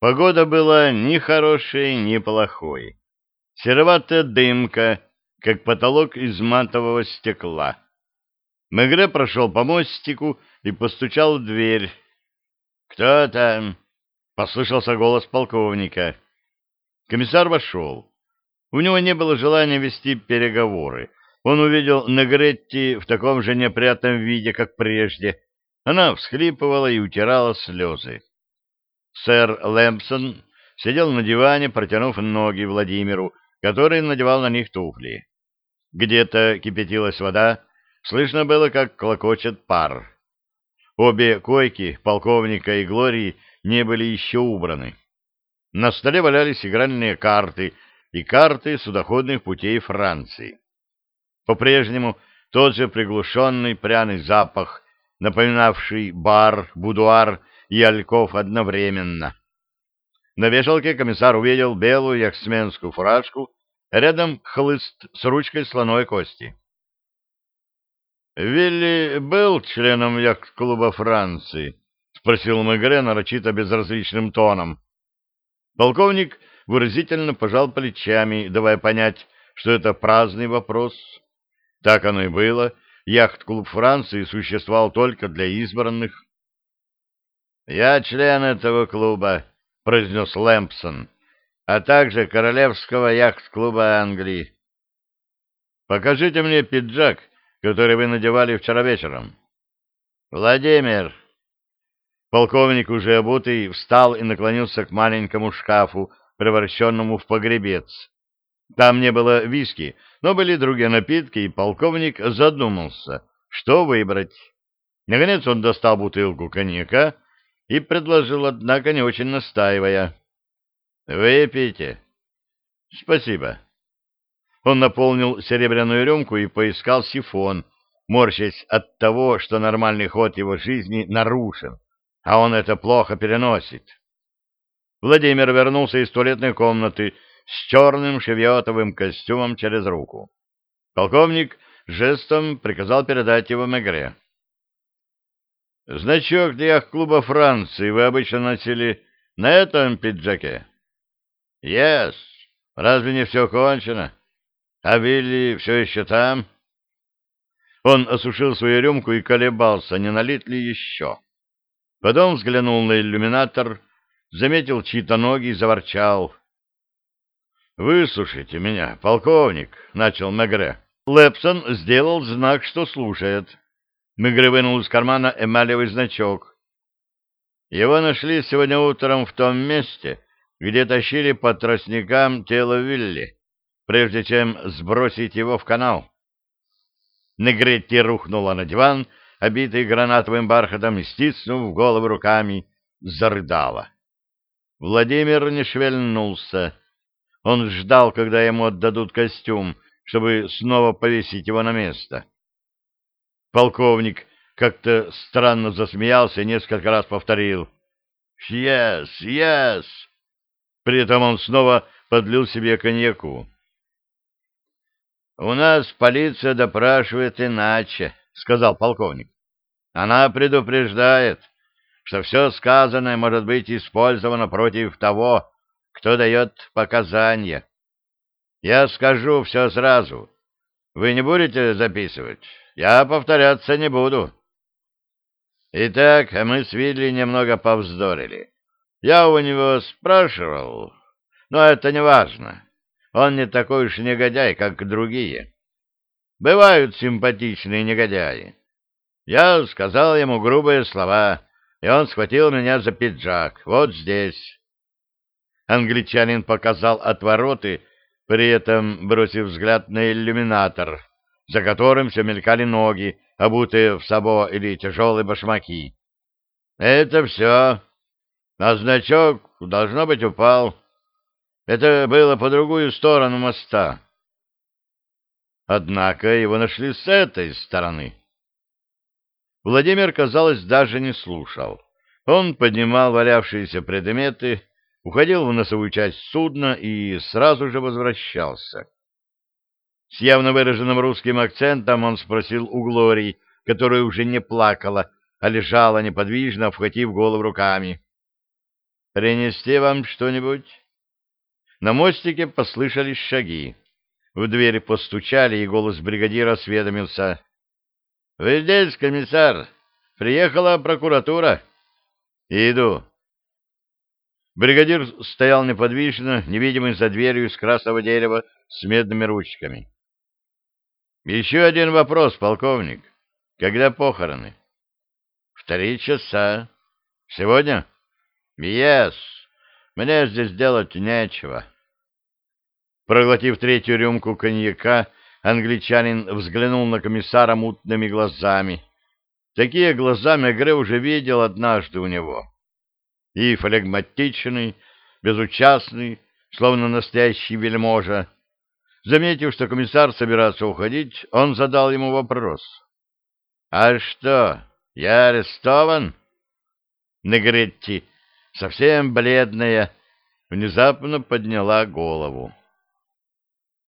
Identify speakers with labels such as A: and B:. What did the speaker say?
A: Погода была ни хорошей, ни плохой. Сероватая дымка, как потолок из матового стекла. Мегре прошел по мостику и постучал в дверь. «Кто там?» — послышался голос полковника. Комиссар вошел. У него не было желания вести переговоры. Он увидел Негретти в таком же неприятном виде, как прежде. Она всхлипывала и утирала слезы. Сэр Лэмпсон сидел на диване, протянув ноги Владимиру, который надевал на них туфли. Где-то кипятилась вода, слышно было, как клокочет пар. Обе койки полковника и Глории не были еще убраны. На столе валялись игральные карты и карты судоходных путей Франции. По-прежнему тот же приглушенный пряный запах, напоминавший бар, будуар и альков одновременно. На вешалке комиссар увидел белую яхтсменскую фуражку, рядом хлыст с ручкой слоновой кости. «Вилли был членом яхт-клуба Франции?» — спросил Мегре нарочито безразличным тоном. Полковник выразительно пожал плечами, давая понять, что это праздный вопрос. Так оно и было. Яхт-клуб Франции существовал только для избранных. «Я член этого клуба», — произнес Лэмпсон, «а также Королевского яхт-клуба Англии». «Покажите мне пиджак, который вы надевали вчера вечером». «Владимир!» Полковник, уже обутый, встал и наклонился к маленькому шкафу, превращенному в погребец. Там не было виски, но были другие напитки, и полковник задумался, что выбрать. Наконец он достал бутылку коньяка, и предложил, однако, не очень настаивая. «Выпейте». «Спасибо». Он наполнил серебряную рюмку и поискал сифон, морщась от того, что нормальный ход его жизни нарушен, а он это плохо переносит. Владимир вернулся из туалетной комнаты с черным шевиотовым костюмом через руку. Полковник жестом приказал передать его Мегре. Значок для клуба Франции вы обычно носили на этом пиджаке? Yes. Разве не все кончено? А Вилли все еще там? Он осушил свою рюмку и колебался, не налить ли еще. Потом взглянул на иллюминатор, заметил чьи-то ноги и заворчал. «Выслушайте меня, полковник», — начал Мегре. Лепсон сделал знак, что слушает. Мегре вынул из кармана эмалевый значок. Его нашли сегодня утром в том месте, где тащили по тростникам тело Вилли, прежде чем сбросить его в канал. Негретти рухнула на диван, обитый гранатовым бархатом, и, стиснув голову руками, зарыдала. Владимир не шевельнулся. Он ждал, когда ему отдадут костюм, чтобы снова повесить его на место. Полковник как-то странно засмеялся и несколько раз повторил «Yes, yes!» При этом он снова подлил себе коньяку. «У нас полиция допрашивает иначе», — сказал полковник. «Она предупреждает, что все сказанное может быть использовано против того, кто дает показания. Я скажу все сразу. Вы не будете записывать?» Я повторяться не буду. Итак, мы с Вилли немного повздорили. Я у него спрашивал, но это не важно. Он не такой уж негодяй, как другие. Бывают симпатичные негодяи. Я сказал ему грубые слова, и он схватил меня за пиджак, вот здесь. Англичанин показал отвороты, при этом бросив взгляд на иллюминатор за которым все мелькали ноги, обутые в сабо или тяжелые башмаки. Это все. А значок, должно быть, упал. Это было по другую сторону моста. Однако его нашли с этой стороны. Владимир, казалось, даже не слушал. Он поднимал валявшиеся предметы, уходил в носовую часть судна и сразу же возвращался. С явно выраженным русским акцентом он спросил у Глории, которая уже не плакала, а лежала неподвижно, обхватив голову руками. Принести вам что-нибудь? На мостике послышались шаги. В дверь постучали, и голос бригадира осведомился. — Вы здесь, комиссар? Приехала прокуратура. — Иду. Бригадир стоял неподвижно, невидимый за дверью из красного дерева с медными ручками. — Еще один вопрос, полковник. Когда похороны? — В три часа. — Сегодня? — Yes. Мне здесь делать нечего. Проглотив третью рюмку коньяка, англичанин взглянул на комиссара мутными глазами. Такие глаза Мегре уже видел однажды у него. И флегматичный, безучастный, словно настоящий вельможа. Заметив, что комиссар собирается уходить, он задал ему вопрос. — А что, я арестован? Негретти, совсем бледная, внезапно подняла голову.